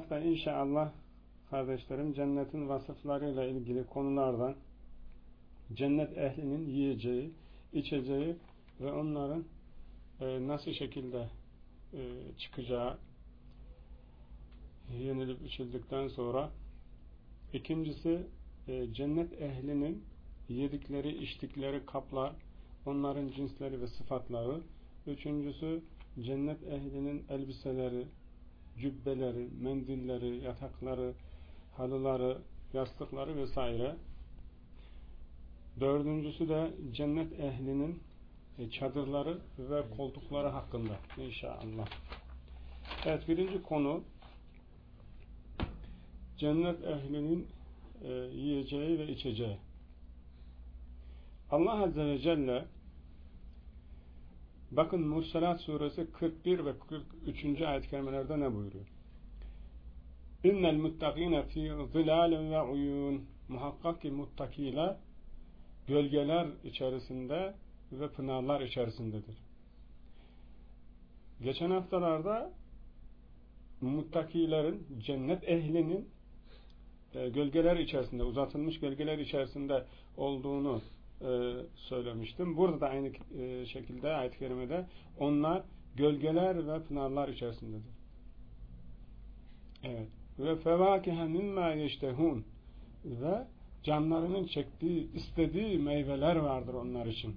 hafta inşallah kardeşlerim cennetin vasıflarıyla ilgili konulardan cennet ehlinin yiyeceği, içeceği ve onların e, nasıl şekilde e, çıkacağı yenilip içildikten sonra ikincisi e, cennet ehlinin yedikleri, içtikleri kaplar, onların cinsleri ve sıfatları. Üçüncüsü cennet ehlinin elbiseleri, cübbeleri, mendilleri, yatakları, halıları, yastıkları vesaire. Dördüncüsü de cennet ehlinin e, çadırları ve koltukları hakkında inşallah. Evet birinci konu cennet ehlinin e, yiyeceği ve içeceği. Allah Azze ve Celle bakın Mursalat suresi 41 ve 43. ayet-i kerimelerde ne buyuruyor? İnnel muttakine fi zilalen ve uyun muhakkak ki muttakiler gölgeler içerisinde ve pınarlar içerisindedir. Geçen haftalarda muttakilerin, cennet ehlinin e, gölgeler içerisinde, uzatılmış gölgeler içerisinde olduğunu e, söylemiştim. Burada da aynı e, şekilde ayet-i kerimede onlar gölgeler ve pınarlar içerisindedir. Evet. Ve fevakihe mimma yeştehun ve canlarının çektiği, istediği meyveler vardır onlar için.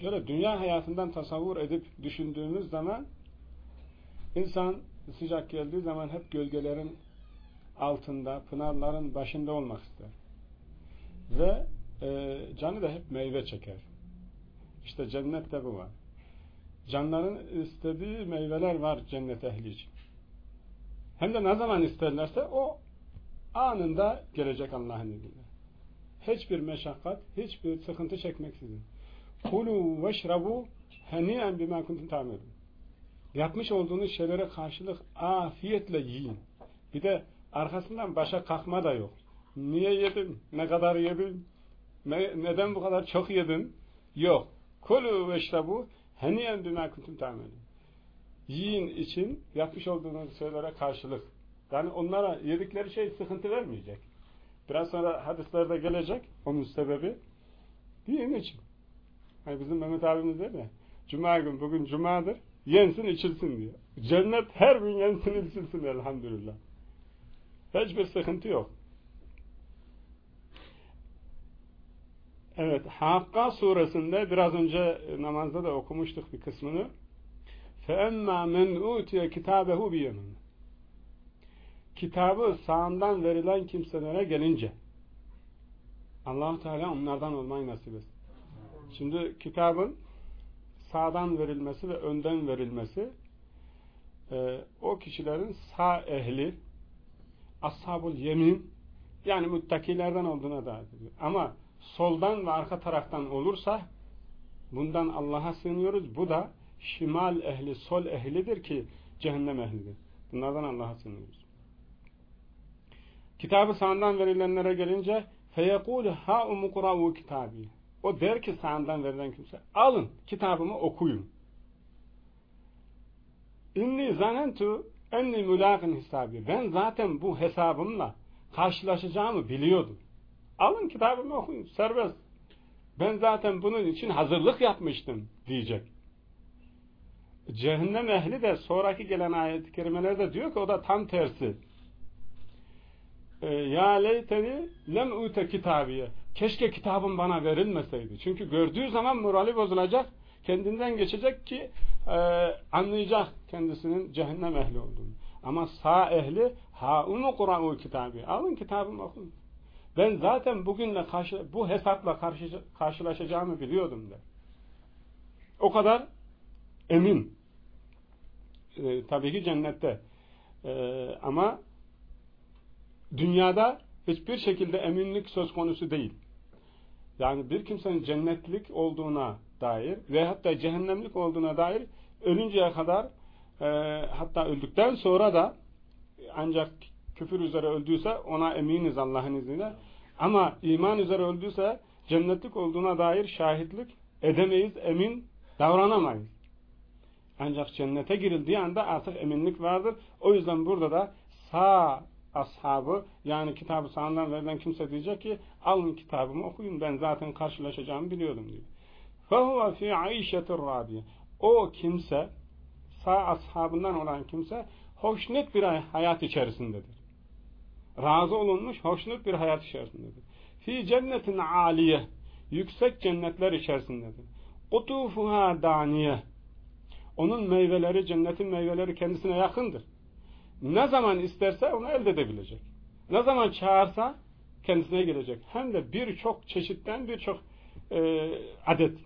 Şöyle dünya hayatından tasavvur edip düşündüğümüz zaman insan sıcak geldiği zaman hep gölgelerin altında, pınarların başında olmak ister. Ve e, canı da hep meyve çeker. İşte cennette bu var. Canların istediği meyveler var cennet ehli için. Hem de ne zaman isterlerse o anında gelecek Allah'ın izniyle. Hiçbir meşakkat, hiçbir sıkıntı çekmeksizin. Kulu veşrabu heniyen bima kuntum tamirun. Yapmış olduğunuz şeylere karşılık afiyetle yiyin. Bir de arkasından başa kalkma da yok. Niye yedin? Ne kadar yedin? Ne, neden bu kadar çok yedin? Yok. Kulu veşrabu heniyen bima kuntum tamirun. Yiyin için yapmış olduğunuz şeylere karşılık. Yani onlara yedikleri şey sıkıntı vermeyecek. Biraz sonra hadislerde gelecek onun sebebi. Yiyin için. Hani bizim Mehmet abimiz der ya Cuma gün bugün Cuma'dır yensin içilsin diyor. Cennet her gün yensin içilsin elhamdülillah. Hiçbir sıkıntı yok. Evet, Hakka suresinde biraz önce namazda da okumuştuk bir kısmını. فَاَمَّا مَنْ اُوْتِيَ كِتَابَهُ بِيَمِنِ Kitabı sağından verilen kimselere gelince allah Teala onlardan olmayı nasip etsin. Şimdi kitabın sağdan verilmesi ve önden verilmesi e, o kişilerin sağ ehli ashabul yemin yani müttakilerden olduğuna dair ediyor. Ama soldan ve arka taraftan olursa bundan Allah'a sığınıyoruz. Bu da şimal ehli, sol ehlidir ki cehennem ehlidir. Bunlardan Allah'a sığınıyoruz. Kitabı sağından verilenlere gelince feyekûlü ha umukurâvû kitâbî o der ki sağından verilen kimse alın kitabımı okuyun. İnni zanentu enni mülâkin hesabı. Ben zaten bu hesabımla karşılaşacağımı biliyordum. Alın kitabımı okuyun. Serbest. Ben zaten bunun için hazırlık yapmıştım diyecek. Cehennem ehli de sonraki gelen ayet-i kerimelerde diyor ki o da tam tersi. Ee, ya leyteni lem ute kitabiye. Keşke kitabım bana verilmeseydi. Çünkü gördüğü zaman morali bozulacak. Kendinden geçecek ki e, anlayacak kendisinin cehennem ehli olduğunu. Ama sağ ehli haunu Kur'an kitabı. Alın kitabımı okuyun. Ben zaten bugünle karşı, bu hesapla karşı, karşılaşacağımı biliyordum der. O kadar emin. E, tabii ki cennette. E, ama dünyada hiçbir şekilde eminlik söz konusu değil. Yani bir kimsenin cennetlik olduğuna dair ve hatta cehennemlik olduğuna dair ölünceye kadar e, hatta öldükten sonra da ancak küfür üzere öldüyse ona eminiz Allah'ın izniyle. Ama iman üzere öldüyse cennetlik olduğuna dair şahitlik edemeyiz, emin davranamayız. Ancak cennete girildiği anda artık eminlik vardır. O yüzden burada da sağ ashabı yani kitabı sağından verilen kimse diyecek ki alın kitabımı okuyun ben zaten karşılaşacağımı biliyordum diyor. فَهُوَ فِي عَيْشَةِ الرَّادِيَ O kimse sağ ashabından olan kimse hoşnut bir hayat içerisindedir. Razı olunmuş hoşnut bir hayat içerisindedir. Fi cennetin aliye yüksek cennetler içerisindedir. Kutufuha daniye onun meyveleri, cennetin meyveleri kendisine yakındır. Ne zaman isterse onu elde edebilecek. Ne zaman çağırsa kendisine gelecek. Hem de birçok çeşitten birçok e, adet.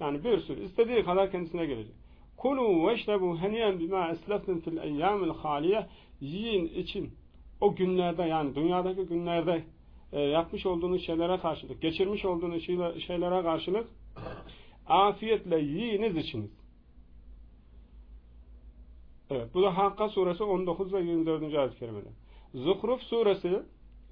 Yani bir sürü. istediği kadar kendisine gelecek. Kulu veşrebu heniyen bima esleftin fil eyyamil haliye yiyin için o günlerde yani dünyadaki günlerde e, yapmış olduğunuz şeylere karşılık, geçirmiş olduğunuz şeylere karşılık afiyetle yiyiniz içiniz. Evet, bu da Hakka suresi 19 ve 24. ayet-i kerimede. Zuhruf suresi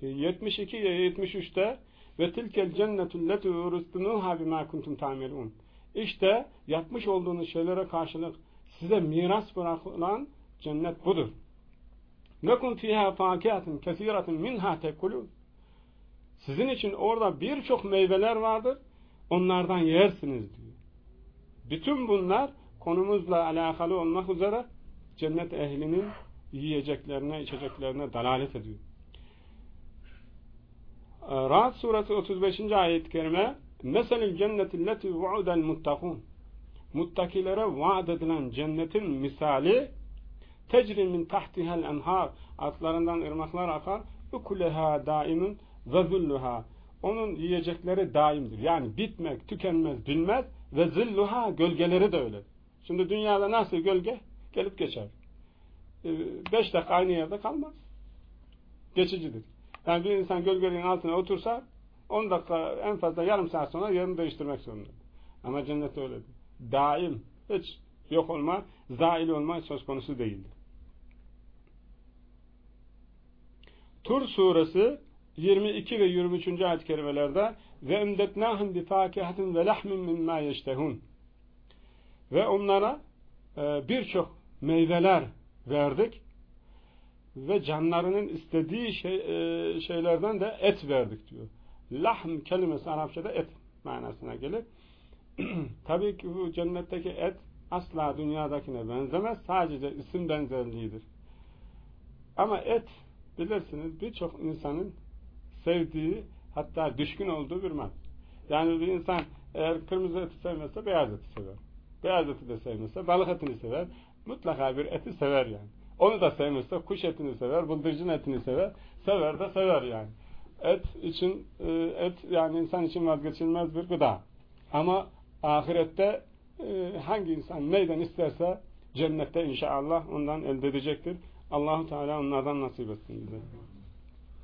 72 ve 73'te ve tilkel cennetul letu uristunuha bima kuntum ta'melun. İşte yapmış olduğunuz şeylere karşılık size miras bırakılan cennet budur. Lekum fiha fakihatun kesiratun minha tekulun. Sizin için orada birçok meyveler vardır. Onlardan yersiniz diyor. Bütün bunlar konumuzla alakalı olmak üzere cennet ehlinin yiyeceklerine, içeceklerine dalalet ediyor. Rahat suresi 35. ayet-i kerime Meselil cennetilleti vu'udel muttakun Muttakilere vaat edilen cennetin misali tecri min tahtihel enhar altlarından ırmaklar akar ukuleha daimun ve zülluha onun yiyecekleri daimdir. Yani bitmek, tükenmez, bilmez ve zilluha gölgeleri de öyle. Şimdi dünyada nasıl gölge? Gelip geçer. Ee, beş dakika aynı yerde kalmaz. Geçicidir. Yani bir insan gölgenin altına otursa 10 dakika en fazla yarım saat sonra yerini değiştirmek zorunda. Ama cennet öyle. Daim. Hiç yok olma, zail olma söz konusu değildir. Tur suresi 22 ve 23. ayet-i kerimelerde ve emdetnahum bi fakihatin ve lahmin mimma yeştehun ve onlara e, birçok meyveler verdik ve canlarının istediği şey, e, şeylerden de et verdik diyor. Lahm kelimesi Arapçada et manasına gelir. Tabii ki bu cennetteki et asla dünyadakine benzemez. Sadece isim benzerliğidir. Ama et bilirsiniz birçok insanın sevdiği hatta düşkün olduğu bir mal. Yani bir insan eğer kırmızı eti sevmezse beyaz eti sever. Beyaz eti de sevmezse balık etini sever. Mutlaka bir eti sever yani. Onu da sevmezse kuş etini sever, bıldırcın etini sever. Sever de sever yani. Et için e, et yani insan için vazgeçilmez bir gıda. Ama ahirette e, hangi insan neyden isterse cennette inşallah ondan elde edecektir. Allahu Teala onlardan nasip etsin bize.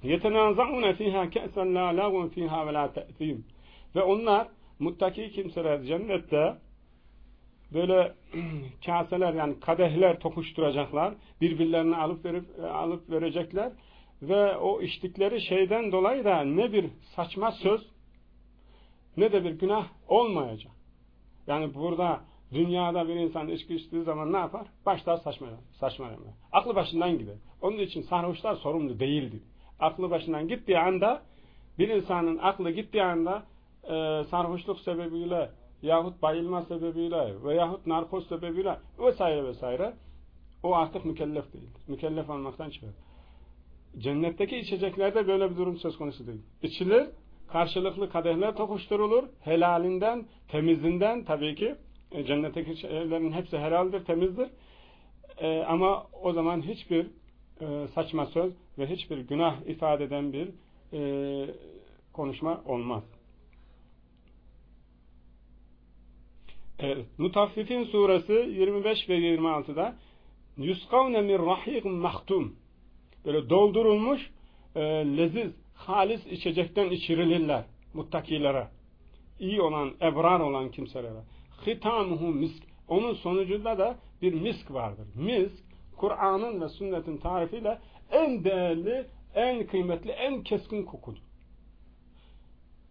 يَتَنَازَعُونَ ف۪يهَا كَأْسًا لَا لَغُنْ ف۪يهَا وَلَا تَأْثِيمٌ Ve onlar muttaki kimseler cennette böyle kaseler yani kadehler tokuşturacaklar. Birbirlerine alıp verip e, alıp verecekler ve o içtikleri şeyden dolayı da ne bir saçma söz ne de bir günah olmayacak. Yani burada dünyada bir insan içki içtiği zaman ne yapar? Başlar saçmalama. saçmalama. Aklı başından gider. Onun için sarhoşlar sorumlu değildir. Aklı başından gittiği anda bir insanın aklı gittiği anda e, sarhoşluk sebebiyle yahut bayılma sebebiyle veyahut narkoz sebebiyle vesaire vesaire o artık mükellef değildir. Mükellef olmaktan çıkar. Cennetteki içeceklerde böyle bir durum söz konusu değil. İçilir, karşılıklı kadehler tokuşturulur, helalinden, temizinden tabii ki e, cennetteki şeylerin hepsi helaldir, temizdir. E, ama o zaman hiçbir e, saçma söz ve hiçbir günah ifade eden bir e, konuşma olmaz. Evet, Mutaffifin suresi 25 ve 26'da yuskavne min rahik mahtum böyle doldurulmuş e, leziz, halis içecekten içirilirler muttakilere. iyi olan, ebrar olan kimselere. Hitamuhu misk. Onun sonucunda da bir misk vardır. Misk, Kur'an'ın ve sünnetin tarifiyle en değerli, en kıymetli, en keskin kokudur.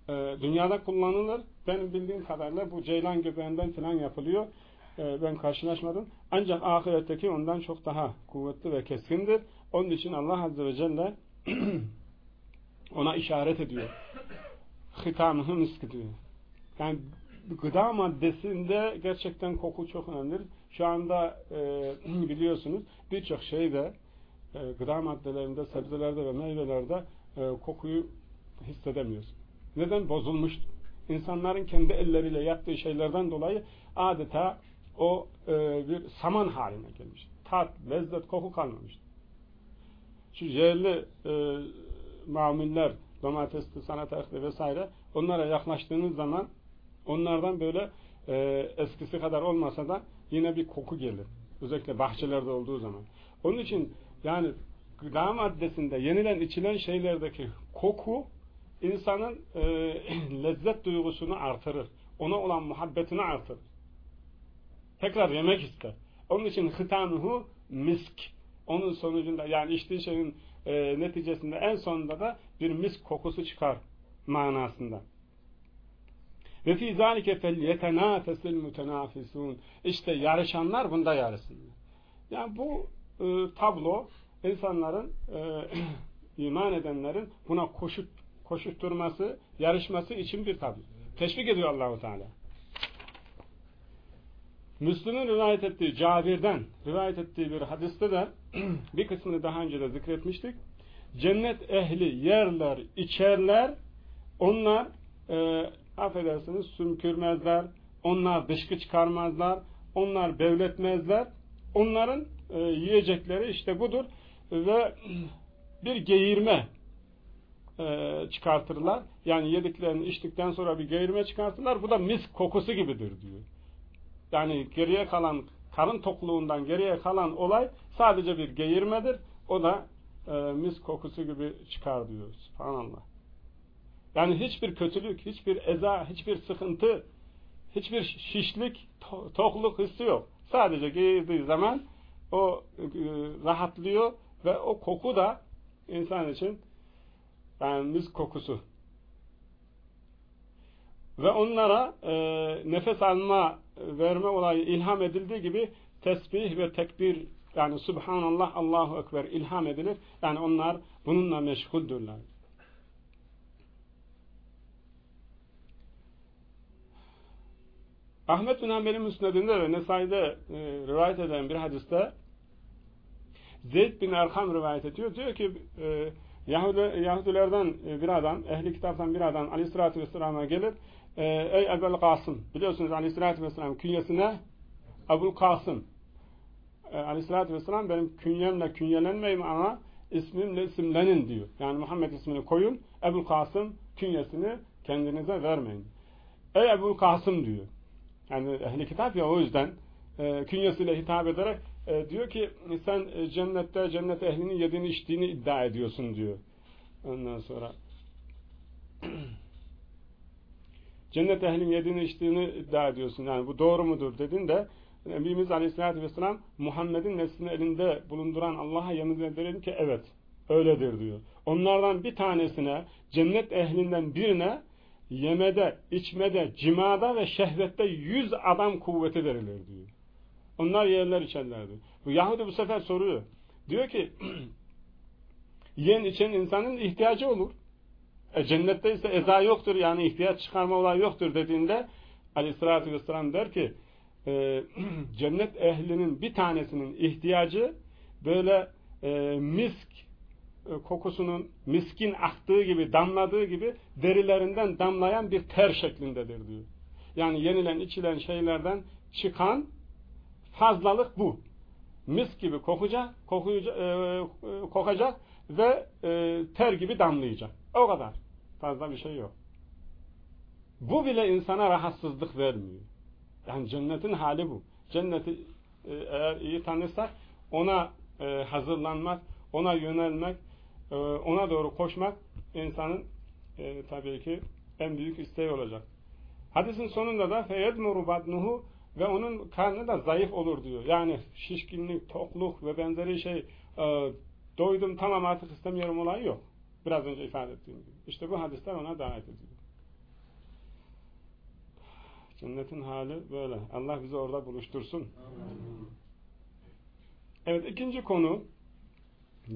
Ee, dünyada kullanılır. Benim bildiğim kadarıyla bu ceylan göbeğinden falan yapılıyor. e, ben karşılaşmadım. Ancak ahiretteki ondan çok daha kuvvetli ve keskindir. Onun için Allah Azze ve Celle ona işaret ediyor. Hitamıhı misk diyor. Yani gıda maddesinde gerçekten koku çok önemlidir. Şu anda e, biliyorsunuz birçok şeyde e, gıda maddelerinde, sebzelerde ve meyvelerde e, kokuyu hissedemiyoruz. Neden? Bozulmuş. İnsanların kendi elleriyle yaptığı şeylerden dolayı adeta o e, bir saman haline gelmiş. Tat, lezzet, koku kalmamış. Şu yerli e, mamuller, domatesli, sanataklı vesaire onlara yaklaştığınız zaman onlardan böyle e, eskisi kadar olmasa da yine bir koku gelir. Özellikle bahçelerde olduğu zaman. Onun için yani gıda maddesinde yenilen içilen şeylerdeki koku insanın e, lezzet duygusunu artırır. Ona olan muhabbetini artırır. Tekrar yemek ister. Onun için hıtanuhu misk. Onun sonucunda yani içtiği şeyin e, neticesinde en sonunda da bir misk kokusu çıkar manasında. Ve fî zâlike fel yetenâfesil mütenâfisûn. İşte yarışanlar bunda yarışsınlar. Yani bu e, tablo insanların e, iman edenlerin buna koşut, koşutturması, yarışması için bir tablo. Teşvik ediyor Allahu Teala. Müslüm'ün rivayet ettiği Cabir'den rivayet ettiği bir hadiste de bir kısmını daha önce de zikretmiştik. Cennet ehli yerler, içerler, onlar e, affedersiniz sümkürmezler, onlar dışkı çıkarmazlar, onlar bevletmezler. Onların e, yiyecekleri işte budur ve bir geğirme e, çıkartırlar. Yani yediklerini içtikten sonra bir geğirme çıkartırlar. Bu da mis kokusu gibidir diyor. Yani geriye kalan karın tokluğundan geriye kalan olay sadece bir geğirmedir. O da e, mis kokusu gibi çıkar diyor. Subhanallah. Yani hiçbir kötülük, hiçbir eza, hiçbir sıkıntı, hiçbir şişlik, to tokluk hissi yok. Sadece geğirdiği zaman o e, rahatlıyor ve o koku da insan için yani mis kokusu. Ve onlara e, nefes alma, verme olayı ilham edildiği gibi tesbih ve tekbir yani Subhanallah, Allahu Ekber ilham edilir. Yani onlar bununla meşguldürler. Ahmet bin Hanbel'in müsnedinde ve Nesai'de e, rivayet edilen bir hadiste Zeyd bin Erkam rivayet ediyor. Diyor ki e, Yahudi, Yahudilerden bir adam, ehli kitaptan bir adam aleyhissalatü vesselam'a gelir. E, ey Ebul Kasım, biliyorsunuz aleyhissalatü vesselam künyesine Ebul Kasım. E, aleyhissalatü vesselam benim künyemle künyelenmeyin ama ismimle isimlenin diyor. Yani Muhammed ismini koyun, Ebul Kasım künyesini kendinize vermeyin. Ey Ebul Kasım diyor. Yani ehli kitap ya o yüzden e, künyesiyle hitap ederek e, diyor ki sen e, cennette cennet ehlinin yediğini içtiğini iddia ediyorsun diyor. Ondan sonra cennet ehlinin yediğini içtiğini iddia ediyorsun. Yani bu doğru mudur dedin de Nebimiz Aleyhisselatü Vesselam Muhammed'in neslini elinde bulunduran Allah'a yemin ederim ki evet öyledir diyor. Onlardan bir tanesine cennet ehlinden birine yemede, içmede, cimada ve şehvette yüz adam kuvveti verilir diyor. Onlar yerler içerlerdi. Bu Yahudi bu sefer soruyor. Diyor ki yiyen içen insanın ihtiyacı olur. E, cennette ise eza yoktur yani ihtiyaç çıkarma olayı yoktur dediğinde aleyhissalatü vesselam der ki e, cennet ehlinin bir tanesinin ihtiyacı böyle e, misk kokusunun miskin aktığı gibi damladığı gibi derilerinden damlayan bir ter şeklindedir diyor. Yani yenilen içilen şeylerden çıkan fazlalık bu. Mis gibi kokacak, kokuyacak, e, e, kokacak ve e, ter gibi damlayacak. O kadar. Fazla bir şey yok. Bu bile insana rahatsızlık vermiyor. Yani cennetin hali bu. Cenneti e, eğer iyi tanırsak ona e, hazırlanmak, ona yönelmek, e, ona doğru koşmak insanın e, tabii ki en büyük isteği olacak. Hadisin sonunda da feyedmuru badnuhu ve onun karnı da zayıf olur diyor. Yani şişkinlik, tokluk ve benzeri şey e, doydum tamam artık istemiyorum olayı yok. Biraz önce ifade ettiğim gibi. İşte bu hadisler ona davet ediyor. Cennetin hali böyle. Allah bizi orada buluştursun. Evet ikinci konu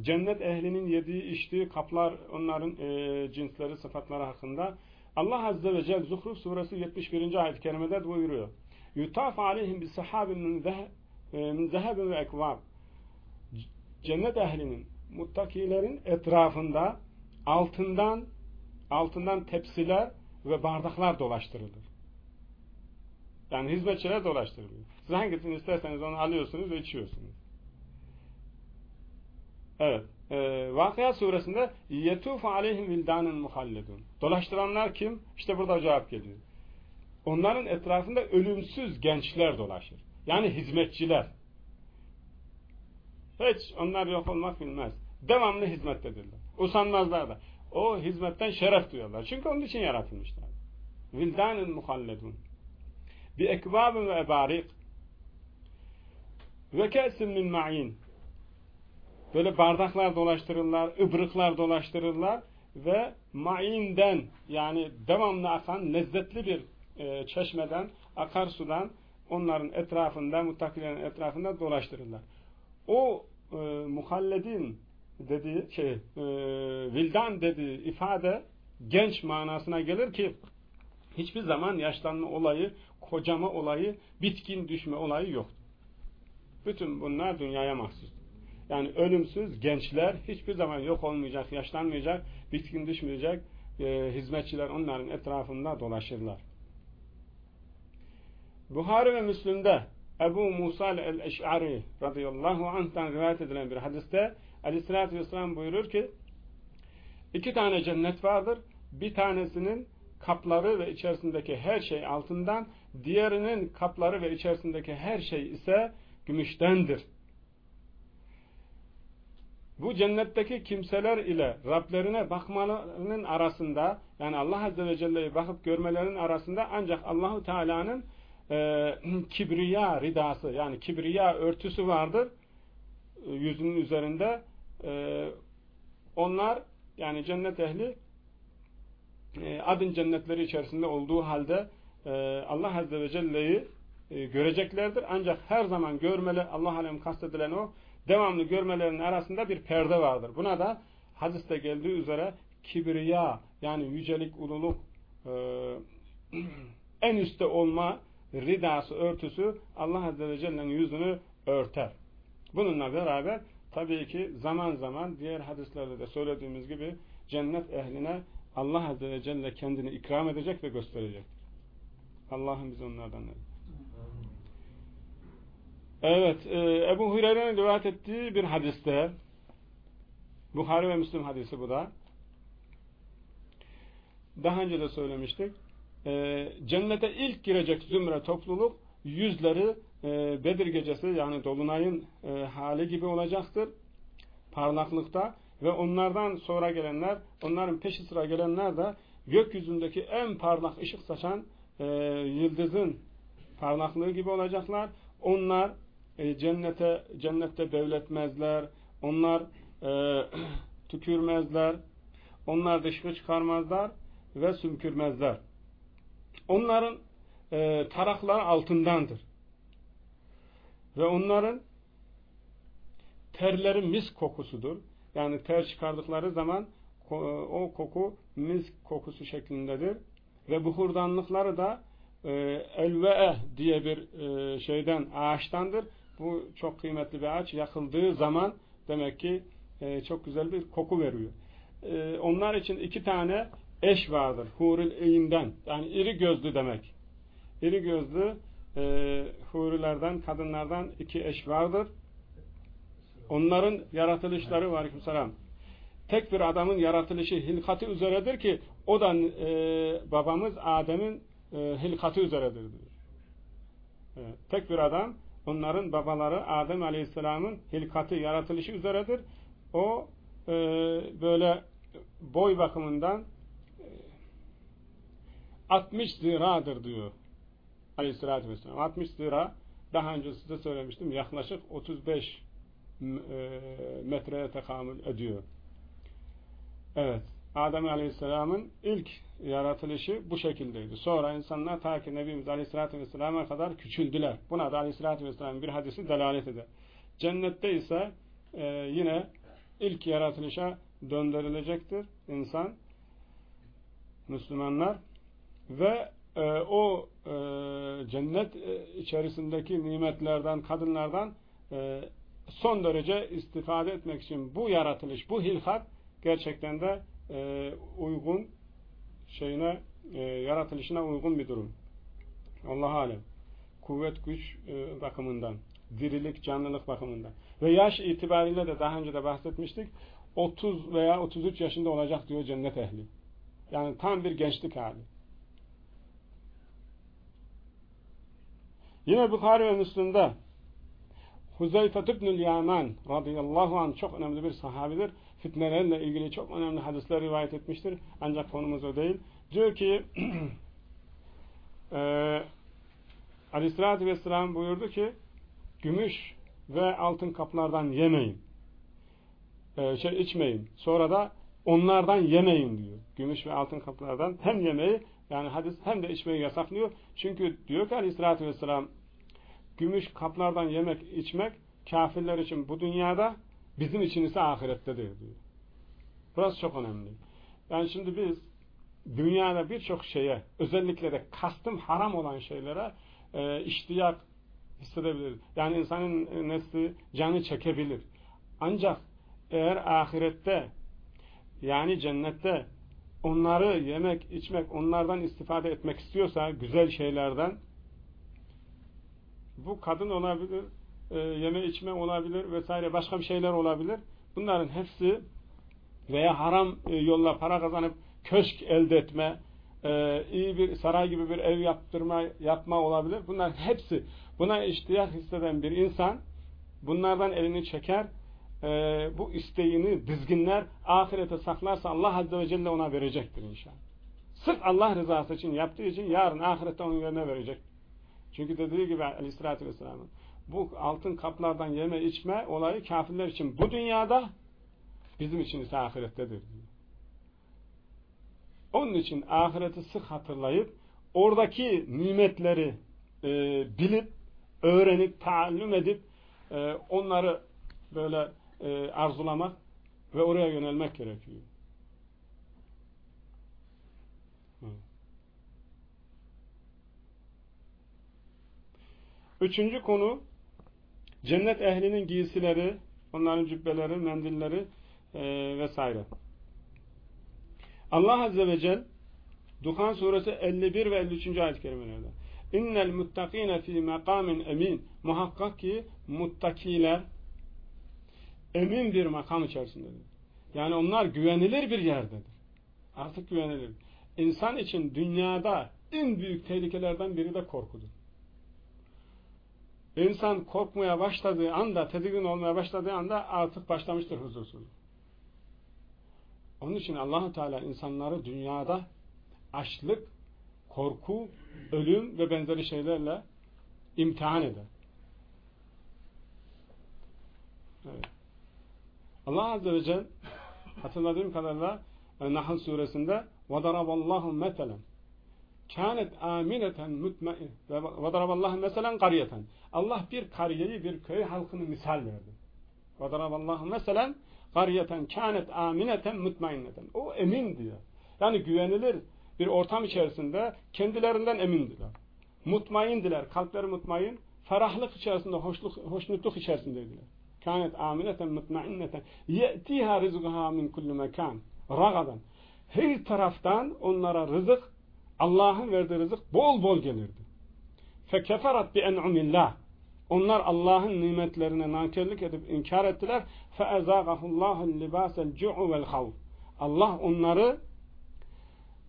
cennet ehlinin yediği içtiği kaplar onların e, cinsleri sıfatları hakkında Allah Azze ve Celle Zuhruf suresi 71. ayet-i kerimede buyuruyor. Yutaf aleyhim bi sahabin min zehebin ve ekvab cennet ehlinin muttakilerin etrafında altından altından tepsiler ve bardaklar dolaştırılır. Yani hizmetçiler dolaştırılıyor. Siz hangisini isterseniz onu alıyorsunuz ve içiyorsunuz. Evet. E, Vakıya suresinde yetufu aleyhim vildanın muhalledun. Dolaştıranlar kim? İşte burada cevap geliyor. Onların etrafında ölümsüz gençler dolaşır. Yani hizmetçiler. Hiç onlar yok olmak bilmez. Devamlı hizmettedirler. Usanmazlar da. O hizmetten şeref duyuyorlar. Çünkü onun için yaratılmışlar. Vildanın muhalledun. Bi ekvabın ve ebarik. Ve kesin min ma'in. Böyle bardaklar dolaştırırlar, ıbrıklar dolaştırırlar ve ma'inden yani devamlı akan lezzetli bir e, çeşmeden, akarsudan onların etrafında, muttakilerin etrafında dolaştırırlar. O e, muhalledin dediği şey, e, vildan dediği ifade genç manasına gelir ki hiçbir zaman yaşlanma olayı, kocama olayı, bitkin düşme olayı yok. Bütün bunlar dünyaya mahsus. Yani ölümsüz gençler hiçbir zaman yok olmayacak, yaşlanmayacak, bitkin düşmeyecek e, hizmetçiler onların etrafında dolaşırlar. Buhari ve Müslim'de Ebu Musa el-Eş'ari radıyallahu anh'tan rivayet edilen bir hadiste aleyhissalatü vesselam buyurur ki iki tane cennet vardır. Bir tanesinin kapları ve içerisindeki her şey altından, diğerinin kapları ve içerisindeki her şey ise gümüştendir. Bu cennetteki kimseler ile Rablerine bakmalarının arasında yani Allah Azze ve Celle'yi bakıp görmelerinin arasında ancak Allahu Teala'nın e, kibriya ridası yani kibriya örtüsü vardır e, yüzünün üzerinde e, onlar yani cennet ehli e, adın cennetleri içerisinde olduğu halde e, Allah Azze ve Celle'yi e, göreceklerdir. Ancak her zaman görmeli Allah alem kastedilen o devamlı görmelerinin arasında bir perde vardır. Buna da hadiste geldiği üzere kibriya yani yücelik, ululuk e, en üstte olma ridası, örtüsü Allah Azze ve Celle'nin yüzünü örter. Bununla beraber tabii ki zaman zaman diğer hadislerde de söylediğimiz gibi cennet ehline Allah Azze ve Celle kendini ikram edecek ve gösterecektir. Allah'ım biz onlardan Evet, e, Ebu Hureyre'nin rivayet ettiği bir hadiste Buhari ve Müslim hadisi bu da. Daha önce de söylemiştik. E, cennete ilk girecek zümre topluluk yüzleri e, Bedir gecesi yani Dolunay'ın e, hali gibi olacaktır parlaklıkta. Ve onlardan sonra gelenler onların peşi sıra gelenler de gökyüzündeki en parlak ışık saçan e, yıldızın parlaklığı gibi olacaklar. Onlar e, cennete cennette devletmezler. Onlar e, tükürmezler. Onlar dışkı çıkarmazlar ve sümkürmezler. Onların e, tarakları altındandır. Ve onların terleri mis kokusudur. Yani ter çıkardıkları zaman o koku mis kokusu şeklindedir. Ve buhurdanlıkları da e, elve'e diye bir e, şeyden ağaçtandır. Bu çok kıymetli bir ağaç. Yakıldığı zaman demek ki e, çok güzel bir koku veriyor. E, onlar için iki tane eş vardır. Hurul eyinden. Yani iri gözlü demek. İri gözlü e, hurilerden, kadınlardan iki eş vardır. Onların yaratılışları var. Selam. Tek bir adamın yaratılışı hilkati üzeredir ki o da e, babamız Adem'in e, hilkati üzeredir diyor. Tek bir adam onların babaları Adem Aleyhisselam'ın hilkati yaratılışı üzeredir. O e, böyle boy bakımından 60 ziradır diyor Aleyhisselatü Vesselam. 60 zira daha önce size söylemiştim yaklaşık 35 e, metreye tekamül ediyor. Evet. Adem Aleyhisselam'ın ilk yaratılışı bu şekildeydi. Sonra insanlar ta ki Nebimiz Aleyhisselatü Vesselam'a kadar küçüldüler. Buna da Aleyhisselatü Vesselam'ın bir hadisi delalet eder. Cennette ise e, yine ilk yaratılışa döndürülecektir insan, Müslümanlar ve e, o e, cennet e, içerisindeki nimetlerden, kadınlardan e, son derece istifade etmek için bu yaratılış, bu hilkat gerçekten de e, uygun şeyine, e, yaratılışına uygun bir durum. Allah alem. Kuvvet güç e, bakımından, dirilik, canlılık bakımından. Ve yaş itibariyle de daha önce de bahsetmiştik. 30 veya 33 yaşında olacak diyor cennet ehli. Yani tam bir gençlik hali. Yine Bukhari ve Müslim'de Huzeyfe ibnül Yaman radıyallahu anh çok önemli bir sahabidir. Fitnelerle ilgili çok önemli hadisler rivayet etmiştir. Ancak konumuz o değil. Diyor ki e, Aleyhisselatü Vesselam buyurdu ki gümüş ve altın kaplardan yemeyin. E, şey içmeyin. Sonra da onlardan yemeyin diyor. Gümüş ve altın kaplardan hem yemeyi yani hadis hem de içmeyi yasaklıyor. Çünkü diyor ki Aleyhisselatü Vesselam gümüş kaplardan yemek içmek kafirler için bu dünyada bizim için ise ahirettedir diyor. Burası çok önemli. Yani şimdi biz dünyada birçok şeye özellikle de kastım haram olan şeylere e, iştiyak hissedebilir. Yani insanın nesli canı çekebilir. Ancak eğer ahirette yani cennette onları yemek, içmek, onlardan istifade etmek istiyorsa güzel şeylerden bu kadın olabilir, e, yeme içme olabilir vesaire başka bir şeyler olabilir. Bunların hepsi veya haram e, yolla para kazanıp köşk elde etme, e, iyi bir saray gibi bir ev yaptırma, yapma olabilir. Bunların hepsi buna iştiyak hisseden bir insan bunlardan elini çeker, bu isteğini dizginler, ahirete saklarsa Allah Azze ve Celle ona verecektir inşallah. Sırf Allah rızası için yaptığı için yarın ahirette onun yerine verecek. Çünkü dediği gibi aleyhissalatü vesselamın bu altın kaplardan yeme içme olayı kafirler için bu dünyada bizim için ise ahirettedir diyor. Onun için ahireti sık hatırlayıp oradaki nimetleri e, bilip, öğrenip, taallüm edip e, onları böyle e, arzulamak ve oraya yönelmek gerekiyor. Üçüncü konu cennet ehlinin giysileri, onların cübbeleri, mendilleri e, vesaire. Allah Azze ve Celle Duhan suresi 51 ve 53. ayet-i kerimelerde İnnel muttakine fi makamin emin muhakkak ki muttakiler emin bir makam içerisindedir. Yani onlar güvenilir bir yerdedir. Artık güvenilir. İnsan için dünyada en büyük tehlikelerden biri de korkudur. İnsan korkmaya başladığı anda, tedirgin olmaya başladığı anda artık başlamıştır huzursuzluk. Onun için Allahu Teala insanları dünyada açlık, korku, ölüm ve benzeri şeylerle imtihan eder. Evet. Allah Azze ve Celle hatırladığım kadarıyla e, Nahl suresinde وَضَرَبَ اللّٰهُ مَثَلًا kânet âmineten mutmain ve vadaraballahu meselen kariyeten. Allah bir kariyeyi, bir köy halkını misal verdi. Vadaraballahu meselen kariyeten kânet amineten mutmainneten. O emin diyor. Yani güvenilir bir ortam içerisinde kendilerinden emindiler. Mutmaindiler. Kalpleri mutmain. Ferahlık içerisinde, hoşluk, hoşnutluk içerisindeydiler. Kânet amineten mutmainneten. Ye'tiha rizguha min kulli mekan. Ragadan. Her taraftan onlara rızık Allah'ın verdiği rızık bol bol gelirdi. Fekeferat bi en'umillah. Onlar Allah'ın nimetlerine nankörlük edip inkar ettiler. Feezâgahullahu libâsel cu'u vel havf. Allah onları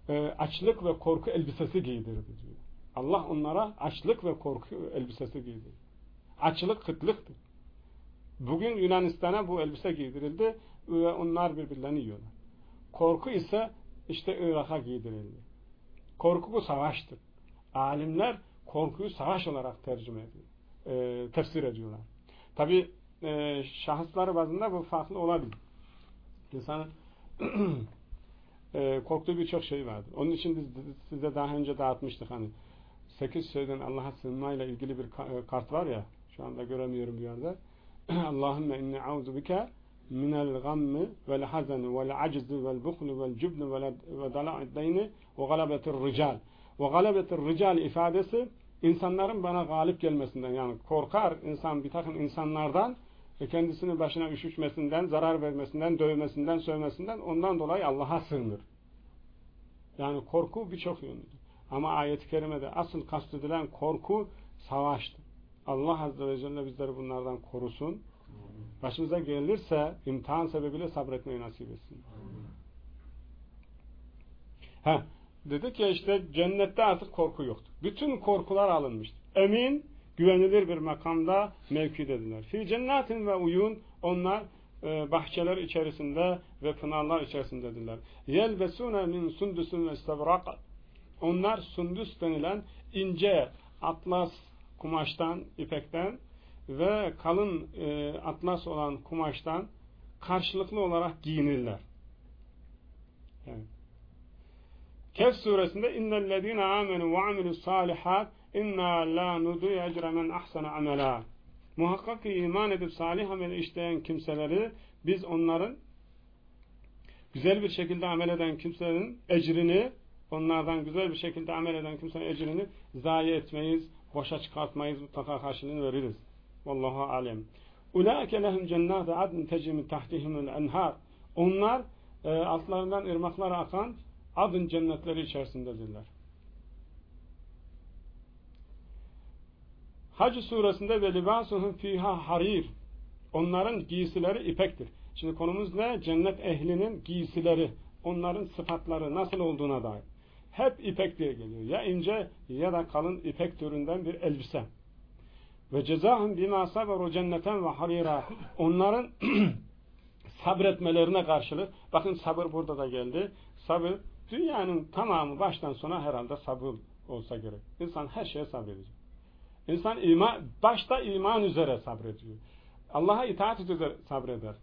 e, açlık ve korku elbisesi giydirdi diyor. Allah onlara açlık ve korku elbisesi giydirdi. Açlık kıtlıktır. Bugün Yunanistan'a bu elbise giydirildi ve onlar birbirlerini yiyorlar. Korku ise işte Irak'a giydirildi. Korku bu savaştır. Alimler korkuyu savaş olarak tercüme ediyor. E, tefsir ediyorlar. Tabi e, şahıslar bazında bu farklı olabilir. İnsanın e, korktuğu birçok şey vardır. Onun için biz size daha önce dağıtmıştık hani. Sekiz şeyden Allah'a sığınmayla ilgili bir e, kart var ya. Şu anda göremiyorum bir yerde. Allahümme inni auzu bike minel gammi vel hazani vel aczi vel buhli vel cübni ve dala'id dayni ve galabetir rical. Ve galabetir rical ifadesi insanların bana galip gelmesinden yani korkar insan bir takım insanlardan ve kendisini başına üşüşmesinden, zarar vermesinden, dövmesinden, sövmesinden ondan dolayı Allah'a sığınır. Yani korku birçok yönlüdür. Ama ayet-i kerimede asıl kastedilen korku savaştır. Allah Azze ve Celle bizleri bunlardan korusun. Başımıza gelirse imtihan sebebiyle sabretmeyi nasip etsin. Ha, dedik ya işte cennette artık korku yoktur. Bütün korkular alınmıştır. Emin, güvenilir bir makamda mevkidediler. Fi cennetin ve uyun onlar e, bahçeler içerisinde ve pınarlar içerisindedirler. Yelbesune min sundusun ve istebrak onlar sundus denilen ince atlas kumaştan, ipekten ve kalın e, atlas olan kumaştan karşılıklı olarak giyinirler. Evet. Kehf suresinde innellezine amenu ve amilus salihat inna la nudu ecre men ahsana amela. Muhakkak ki iman edip salih amel işleyen kimseleri biz onların güzel bir şekilde amel eden kimsenin ecrini onlardan güzel bir şekilde amel eden kimsenin ecrini zayi etmeyiz, boşa çıkartmayız, mutlaka karşılığını veririz. Vallahu alem. Ulaike lehum cennâtu adn tecri min tahtihimul enhar. Onlar e, altlarından ırmaklar akan adın cennetleri içerisindedirler. Hac suresinde ve libasuhum fiha harir. Onların giysileri ipektir. Şimdi konumuz ne? Cennet ehlinin giysileri, onların sıfatları nasıl olduğuna dair. Hep ipek diye geliyor. Ya ince ya da kalın ipek türünden bir elbise. Ve cezahum bima saberu cenneten ve harira. Onların sabretmelerine karşılık. Bakın sabır burada da geldi. Sabır dünyanın tamamı baştan sona herhalde sabır olsa gerek. İnsan her şeye sabredecek. İnsan iman, başta iman üzere sabrediyor. Allah'a itaat üzere sabreder.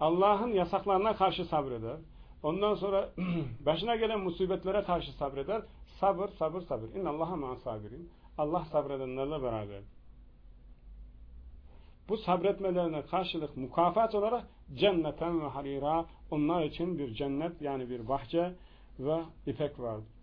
Allah'ın yasaklarına karşı sabreder. Ondan sonra başına gelen musibetlere karşı sabreder. Sabır, sabır, sabır. İnna Allah'a ma sabirin. Allah sabredenlerle beraber. Bu sabretmelerine karşılık mukafat olarak cenneten ve harira onlar için bir cennet yani bir bahçe ve ipek vardır.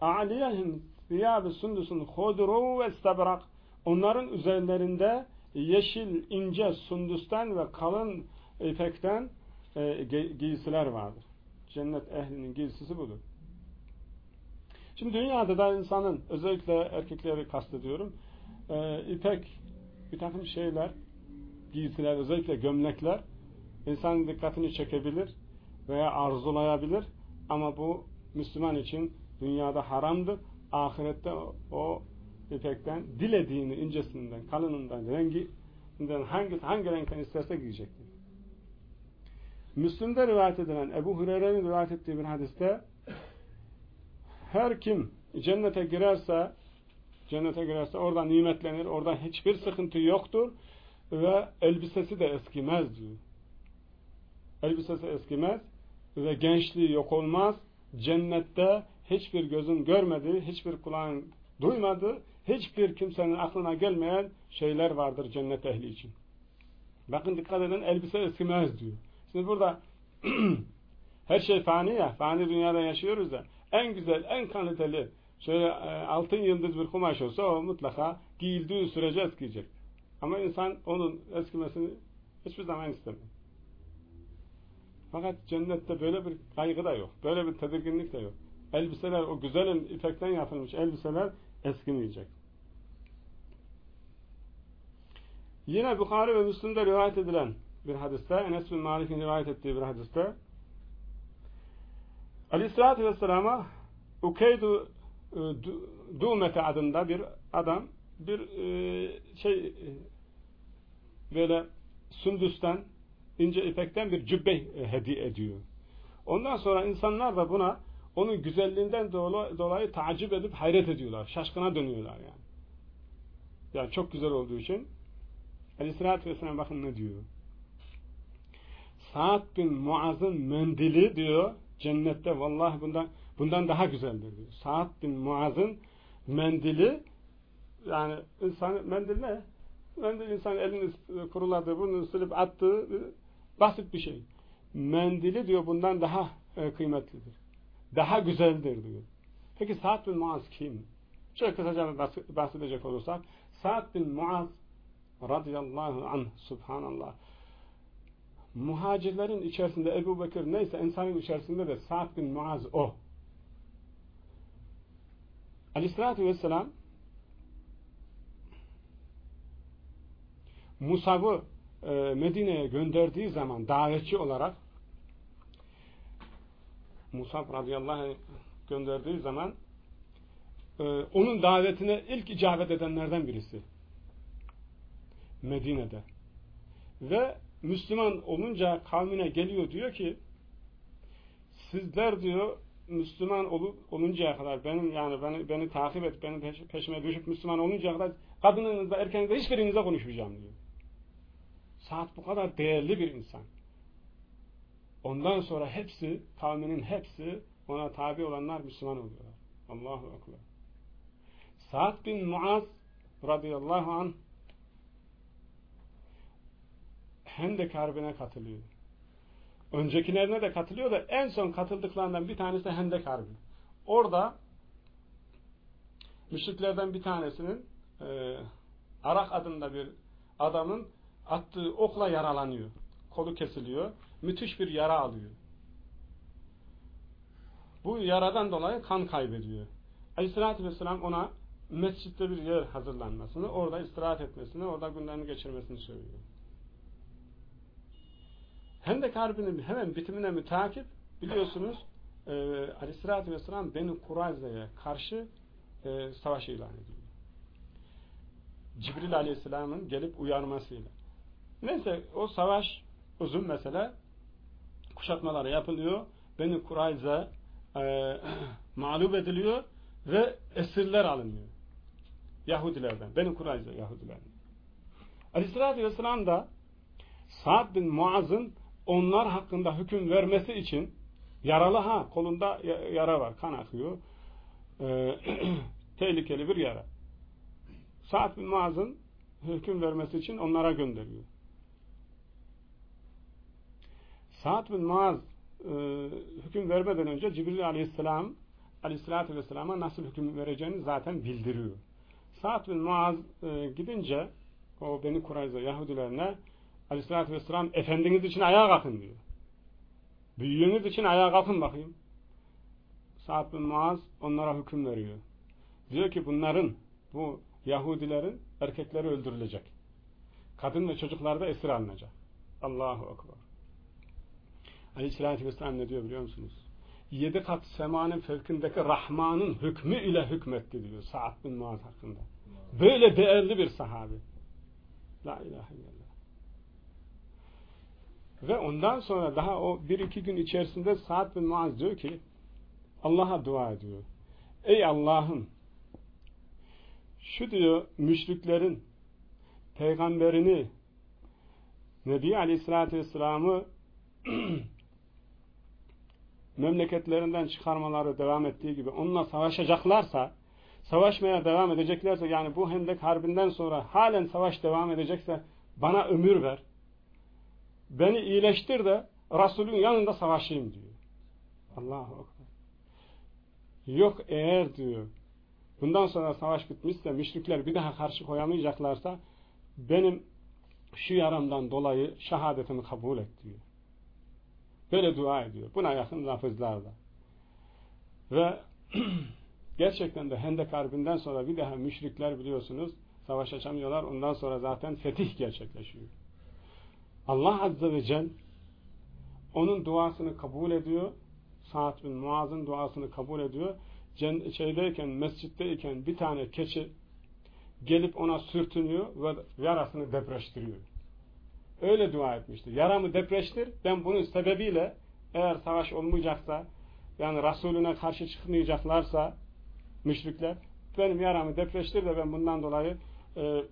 A'liyehim Thiyâb-ı sundusun hudru ve istabrak. Onların üzerlerinde yeşil, ince sundustan ve kalın ipekten e, giysiler vardır. Cennet ehlinin giysisi budur. Şimdi dünyada da insanın, özellikle erkekleri kastediyorum, e, ipek bir takım şeyler, giysiler, özellikle gömlekler insanın dikkatini çekebilir veya arzulayabilir ama bu Müslüman için dünyada haramdır ahirette o ipekten dilediğini incesinden, kalınından, renginden hangi, hangi renkten isterse giyecektir. Müslüm'de rivayet edilen Ebu Hureyre'nin rivayet ettiği bir hadiste her kim cennete girerse cennete girerse orada nimetlenir, orada hiçbir sıkıntı yoktur ve elbisesi de eskimez diyor. Elbisesi eskimez ve gençliği yok olmaz. Cennette hiçbir gözün görmediği, hiçbir kulağın duymadığı, hiçbir kimsenin aklına gelmeyen şeyler vardır cennet ehli için. Bakın dikkat edin elbise eskimez diyor. Şimdi burada her şey fani ya, fani dünyada yaşıyoruz da en güzel, en kaliteli şöyle e, altın yıldız bir kumaş olsa o mutlaka giyildiği sürece eskiyecek. Ama insan onun eskimesini hiçbir zaman istemiyor. Fakat cennette böyle bir kaygı da yok. Böyle bir tedirginlik de yok elbiseler, o güzel ipekten yapılmış elbiseler eskimeyecek. Yine Bukhari ve Müslim'de rivayet edilen bir hadiste, Enes bin Malik'in rivayet ettiği bir hadiste Aleyhisselatü Vesselam'a Ukeydu Dumete adında bir adam bir e, şey e, böyle sündüsten ince ipekten bir cübbe hediye ediyor. Ondan sonra insanlar da buna onun güzelliğinden dolayı tacip edip hayret ediyorlar. Şaşkına dönüyorlar yani. Yani çok güzel olduğu için Aleyhisselatü Vesselam bakın ne diyor. Sa'd bin Muaz'ın mendili diyor cennette vallahi bundan bundan daha güzeldir diyor. Sa'd bin Muaz'ın mendili yani insan mendil ne? Mendil insan elini kuruladı, bunu silip attığı basit bir şey. Mendili diyor bundan daha e, kıymetlidir. Daha güzeldir diyor. Peki Sa'd bin Muaz kim? Şöyle kısaca bahsedecek olursak Sa'd bin Muaz radıyallahu anh subhanallah muhacirlerin içerisinde Ebu Bekir neyse ensarın içerisinde de Sa'd bin Muaz o. Aleyhissalatü vesselam Musab'ı e, Medine'ye gönderdiği zaman davetçi olarak Musab radıyallahu anh gönderdiği zaman e, onun davetine ilk icabet edenlerden birisi. Medine'de. Ve Müslüman olunca kavmine geliyor diyor ki sizler diyor Müslüman olup oluncaya kadar benim yani beni, beni takip et, benim peş, peşime düşüp Müslüman oluncaya kadar kadınınızda, erkeğinizde hiçbirinize konuşmayacağım diyor. Saat bu kadar değerli bir insan. Ondan sonra hepsi, kavminin hepsi ona tabi olanlar Müslüman oluyorlar. Allahu Ekber. Sa'd bin Muaz radıyallahu anh Hendek Harbi'ne katılıyor. Öncekilerine de katılıyor da en son katıldıklarından bir tanesi de Hendek Harbi. Orada müşriklerden bir tanesinin e, Arak adında bir adamın attığı okla yaralanıyor. Kolu kesiliyor. Müthiş bir yara alıyor. Bu yaradan dolayı kan kaybediyor. Aleyhissalatü vesselam ona mescitte bir yer hazırlanmasını, orada istirahat etmesini, orada günlerini geçirmesini söylüyor. Hendek Harbi'nin hemen bitimine mütakip biliyorsunuz e, Aleyhisselatü Vesselam Beni Kurayza'ya karşı e, savaş ilan ediyor. Cibril Aleyhisselam'ın gelip uyarmasıyla. Neyse o savaş uzun mesele kuşatmaları yapılıyor. Beni Kurayza e, mağlup ediliyor ve esirler alınıyor. Yahudilerden. Beni Kurayza Yahudilerden. Aleyhisselatü Vesselam da Sa'd bin Muaz'ın onlar hakkında hüküm vermesi için yaralı ha kolunda yara var kan akıyor. Ee, tehlikeli bir yara. Sa'd bin Muaz'ın hüküm vermesi için onlara gönderiyor. Sa'd bin Muaz e, hüküm vermeden önce Cibril aleyhisselam aleyhissalatü vesselama nasıl hüküm vereceğini zaten bildiriyor. Sa'd bin Muaz e, gidince o Beni Kurayza Yahudilerine Aleyhisselatü Vesselam Efendiniz için ayağa kalkın diyor. Büyüğünüz için ayağa kalkın bakayım. Sa'd bin Muaz onlara hüküm veriyor. Diyor ki bunların, bu Yahudilerin erkekleri öldürülecek. Kadın ve çocuklar da esir alınacak. Allahu Ekber. Aleyhisselatü Vesselam ne diyor biliyor musunuz? Yedi kat semanın fevkindeki Rahman'ın hükmü ile hükmetti diyor Sa'd bin Muaz hakkında. Böyle değerli bir sahabi. La ilahe illallah. Ve ondan sonra daha o bir iki gün içerisinde Sa'd bin Muaz diyor ki Allah'a dua ediyor. Ey Allah'ım şu diyor müşriklerin peygamberini Nebi Aleyhisselatü Vesselam'ı memleketlerinden çıkarmaları devam ettiği gibi onunla savaşacaklarsa savaşmaya devam edeceklerse yani bu Hendek Harbi'nden sonra halen savaş devam edecekse bana ömür ver beni iyileştir de Resulün yanında savaşayım diyor. Allahu Ekber. Yok eğer diyor bundan sonra savaş bitmişse müşrikler bir daha karşı koyamayacaklarsa benim şu yaramdan dolayı şehadetimi kabul et diyor. Böyle dua ediyor. Buna yakın lafızlarla. Ve gerçekten de Hendek Harbi'nden sonra bir daha müşrikler biliyorsunuz savaş açamıyorlar. Ondan sonra zaten fetih gerçekleşiyor. Allah Azze ve Celle onun duasını kabul ediyor. Sa'd bin Muaz'ın duasını kabul ediyor. Şeydeyken, mescitteyken bir tane keçi gelip ona sürtünüyor ve yarasını depreştiriyor. Öyle dua etmiştir. Yaramı depreştir. Ben bunun sebebiyle eğer savaş olmayacaksa yani Resulüne karşı çıkmayacaklarsa müşrikler benim yaramı depreştir de ben bundan dolayı e,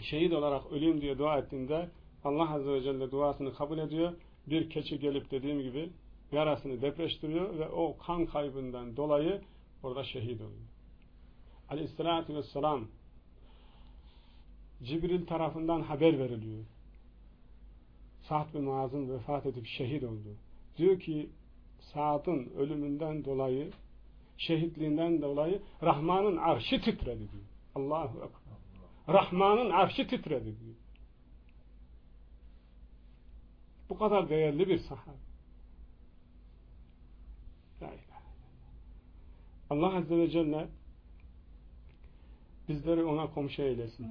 şehit olarak öleyim diye dua ettiğinde Allah Azze ve Celle duasını kabul ediyor. Bir keçi gelip dediğim gibi yarasını depreştiriyor ve o kan kaybından dolayı orada şehit oluyor. Aleyhissalatü vesselam Cibril tarafından haber veriliyor. Sa'd bin Muaz'ın vefat edip şehit oldu. Diyor ki Sa'd'ın ölümünden dolayı şehitliğinden dolayı Rahman'ın arşı titredi diyor. Allahu Ekber. Rahman'ın arşı titredi diyor. Bu kadar değerli bir sahabe. Allah Azze ve Celle bizleri ona komşu eylesin.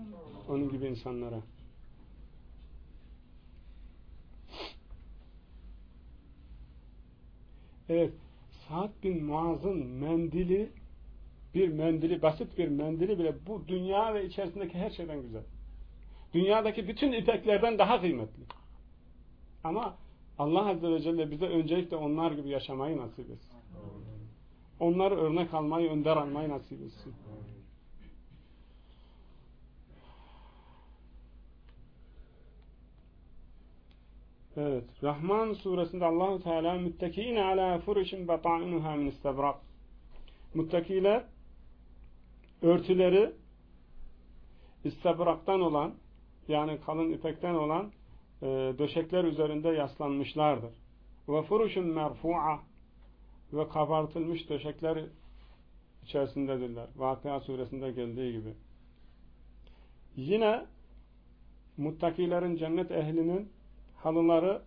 Onun gibi insanlara. Evet. Sa'd bin Muaz'ın mendili bir mendili, basit bir mendili bile bu dünya ve içerisindeki her şeyden güzel. Dünyadaki bütün ipeklerden daha kıymetli. Ama Allah Azze ve Celle bize öncelikle onlar gibi yaşamayı nasip etsin. Onları örnek almayı, önder almayı nasip etsin. Evet. Rahman suresinde Allahu Teala müttekine ala furuşin batainuha min istebrak. Muttakiler örtüleri istebraktan olan yani kalın ipekten olan e, döşekler üzerinde yaslanmışlardır. Ve furuşun merfu'a ve kabartılmış döşekler içerisindedirler. Vakıa suresinde geldiği gibi. Yine muttakilerin cennet ehlinin halıları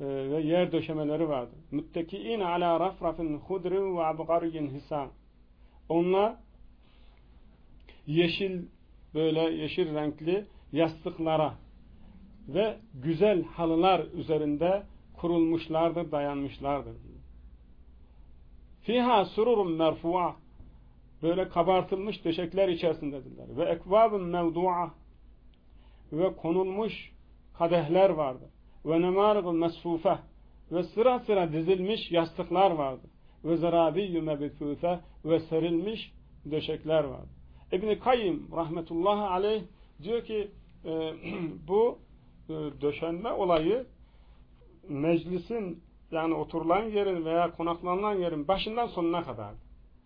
e, ve yer döşemeleri vardı. Müttekiin ala rafrafin hudrin ve abgariyin hisan. Onlar yeşil böyle yeşil renkli yastıklara ve güzel halılar üzerinde kurulmuşlardır, dayanmışlardır. Fiha sururun merfu'a böyle kabartılmış döşekler içerisindedirler. Ve ekvabun mevdu'a ve konulmuş kadehler vardı. Ve nemarıgul mesfufe ve sıra sıra dizilmiş yastıklar vardı. Ve zarabiyyü mebithûfe ve serilmiş döşekler vardı. İbn-i Kayyim rahmetullahi aleyh diyor ki e, bu döşenme olayı meclisin yani oturulan yerin veya konaklanılan yerin başından sonuna kadar.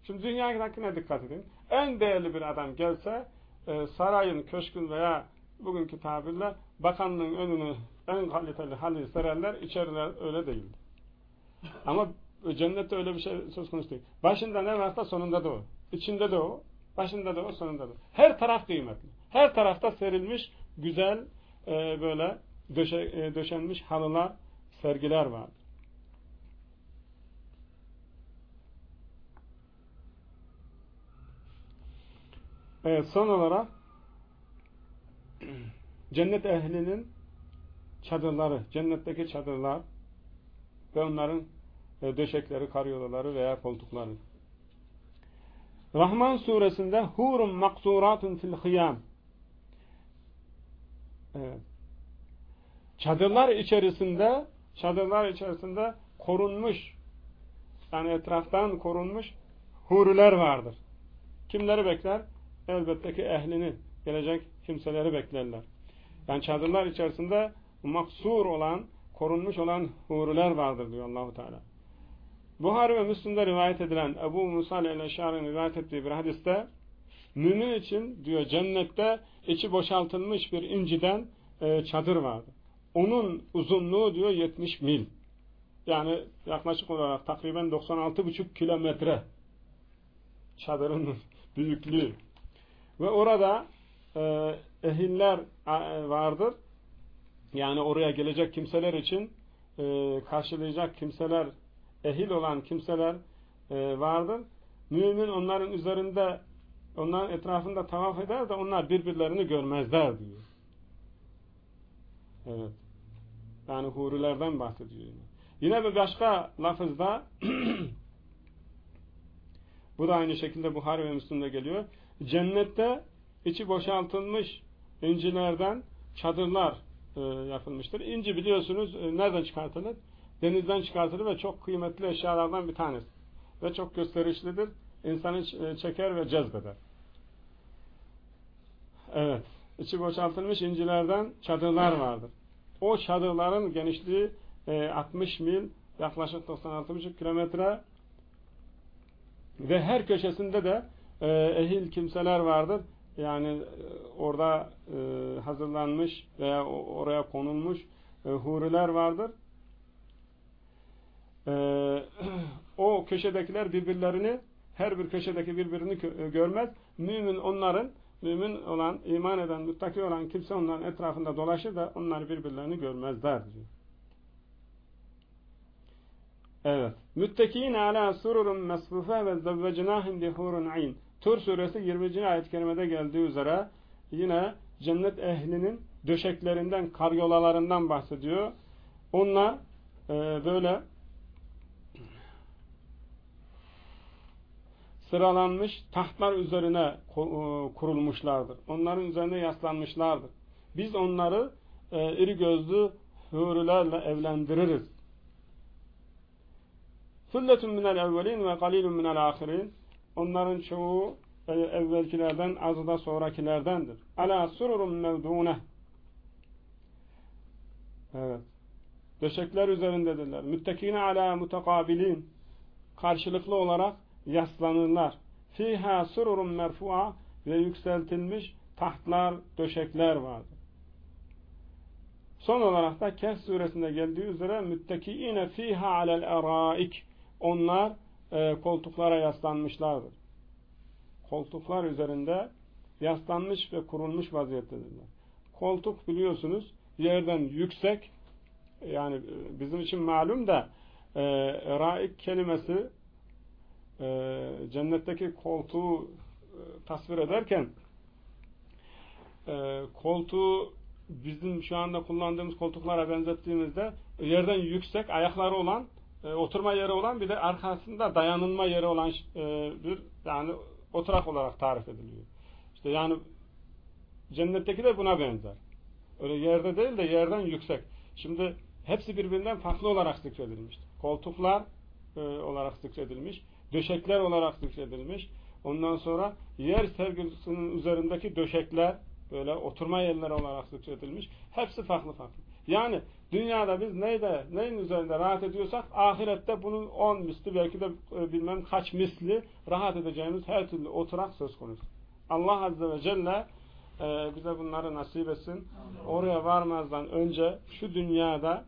Şimdi dünyadakine dikkat edin. En değerli bir adam gelse e, sarayın, köşkün veya bugünkü tabirle bakanlığın önünü en kaliteli halı sererler, içeriler öyle değil. Ama cennette öyle bir şey söz konusu değil. Başında ne varsa sonunda da o. İçinde de o. Başında da o, sonunda da o. Her taraf kıymetli. Her tarafta serilmiş güzel e, böyle döşe, e, döşenmiş halılar, sergiler var. Evet, son olarak cennet ehlinin çadırları, cennetteki çadırlar ve onların e, döşekleri, karyolaları veya koltukları. Rahman suresinde hurun maksuratun fil hıyam evet. çadırlar içerisinde çadırlar içerisinde korunmuş yani etraftan korunmuş huriler vardır. Kimleri bekler? Elbette ki ehlini, gelecek kimseleri beklerler. Yani çadırlar içerisinde maksur olan, korunmuş olan huriler vardır diyor Allahu Teala. Buhari ve Müslim'de rivayet edilen Ebu Musa el-Eşari'nin rivayet ettiği bir hadiste mümin için diyor cennette içi boşaltılmış bir inciden e, çadır vardı. Onun uzunluğu diyor 70 mil. Yani yaklaşık olarak takriben 96,5 kilometre çadırın büyüklüğü. Ve orada e, ehiller e, vardır. Yani oraya gelecek kimseler için e, karşılayacak kimseler, ehil olan kimseler e, vardır. Mümin onların üzerinde, onların etrafında tavaf eder de onlar birbirlerini görmezler diyor. Evet. Yani hurilerden bahsediyor. Yine bir başka lafızda bu da aynı şekilde Buhari ve Müslüm'de geliyor. Cennette içi boşaltılmış incilerden çadırlar e, yapılmıştır. İnci biliyorsunuz e, nereden çıkartılır? Denizden çıkartılır ve çok kıymetli eşyalardan bir tanesi. Ve çok gösterişlidir. İnsanı e, çeker ve cezbeder. Evet. İçi boşaltılmış incilerden çadırlar vardır. O çadırların genişliği e, 60 mil yaklaşık 96,5 kilometre ve her köşesinde de e, ehil kimseler vardır. Yani e, orada e, hazırlanmış veya oraya konulmuş e, huriler vardır. E, o köşedekiler birbirlerini her bir köşedeki birbirini e, görmez. Mümin onların mümin olan, iman eden, muttaki olan kimse onların etrafında dolaşır da onlar birbirlerini görmezler diyor. Evet. Müttekîne alâ sururun mesfufe ve zevvecinâhim bihurun ayn. Tur suresi 20. ayet-i kerimede geldiği üzere yine cennet ehlinin döşeklerinden, karyolalarından bahsediyor. Onlar e, böyle sıralanmış tahtlar üzerine e, kurulmuşlardır. Onların üzerine yaslanmışlardır. Biz onları e, iri gözlü hurilerle evlendiririz. Sülletun minel evvelin ve galilun minel ahirin. Onların çoğu e, evvelkilerden, azı da sonrakilerdendir. Ala sururun mevdûneh. Evet. Döşekler üzerindedirler. Müttekine ala mutekabilin. Karşılıklı olarak yaslanırlar. Fiha sururun merfu'a ve yükseltilmiş tahtlar, döşekler vardır. Son olarak da Kehf suresinde geldiği üzere müttekiine fiha alel eraik onlar e, koltuklara yaslanmışlardır. Koltuklar üzerinde yaslanmış ve kurulmuş vaziyettedirler. Koltuk biliyorsunuz yerden yüksek yani e, bizim için malum da e, raik kelimesi e, cennetteki koltuğu e, tasvir ederken e, koltuğu bizim şu anda kullandığımız koltuklara benzettiğimizde yerden yüksek ayakları olan e, oturma yeri olan bir de arkasında dayanılma yeri olan e, bir yani oturak olarak tarif ediliyor. İşte yani cennetteki de buna benzer. Öyle yerde değil de yerden yüksek. Şimdi hepsi birbirinden farklı olarak zikredilmiştir. Koltuklar e, olarak zikredilmiş, döşekler olarak zikredilmiş. Ondan sonra yer sevgilisinin üzerindeki döşekler böyle oturma yerleri olarak zikredilmiş. Hepsi farklı farklı. Yani dünyada biz neyde, neyin üzerinde rahat ediyorsak ahirette bunun on misli belki de e, bilmem kaç misli rahat edeceğimiz her türlü oturak söz konusu. Allah Azze ve Celle e, bize bunları nasip etsin. Oraya varmazdan önce şu dünyada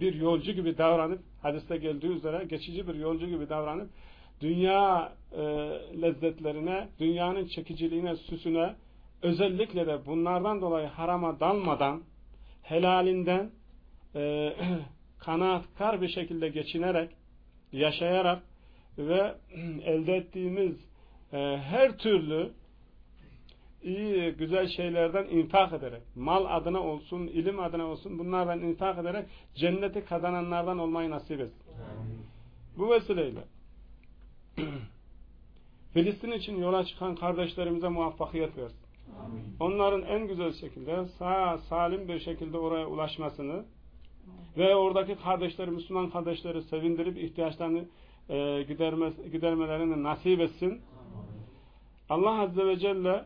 bir yolcu gibi davranıp hadiste geldiği üzere geçici bir yolcu gibi davranıp dünya e, lezzetlerine, dünyanın çekiciliğine, süsüne özellikle de bunlardan dolayı harama dalmadan helalinden e, kanaatkar bir şekilde geçinerek, yaşayarak ve elde ettiğimiz e, her türlü iyi, güzel şeylerden infak ederek, mal adına olsun, ilim adına olsun bunlardan infak ederek cenneti kazananlardan olmayı nasip etsin. Bu vesileyle Filistin için yola çıkan kardeşlerimize muvaffakiyet versin. Onların en güzel şekilde sağ salim bir şekilde oraya ulaşmasını ve oradaki kardeşleri, Müslüman kardeşleri sevindirip ihtiyaçlarını e, giderme, gidermelerini nasip etsin. Allah Azze ve Celle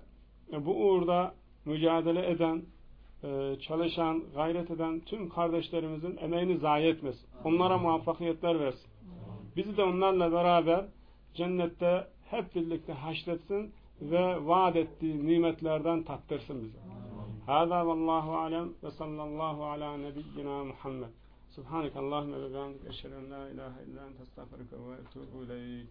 e, bu uğurda mücadele eden, e, çalışan, gayret eden tüm kardeşlerimizin emeğini zayi etmesin. Onlara muvaffakiyetler versin. Bizi de onlarla beraber cennette hep birlikte haşretsin ve vaat ettiği nimetlerden tattırsın bize. Hâzâ vallahu alem ve sallallahu ala nebiyyina Muhammed. Subhanak Allahümme ve bihamdik eşhedü en la ilahe illa ente ve etûbü ileyk.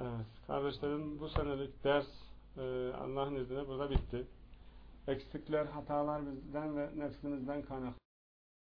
Evet, kardeşlerim bu senelik ders e, Allah'ın izniyle burada bitti. Eksikler, hatalar bizden ve nefsimizden kaynaklı.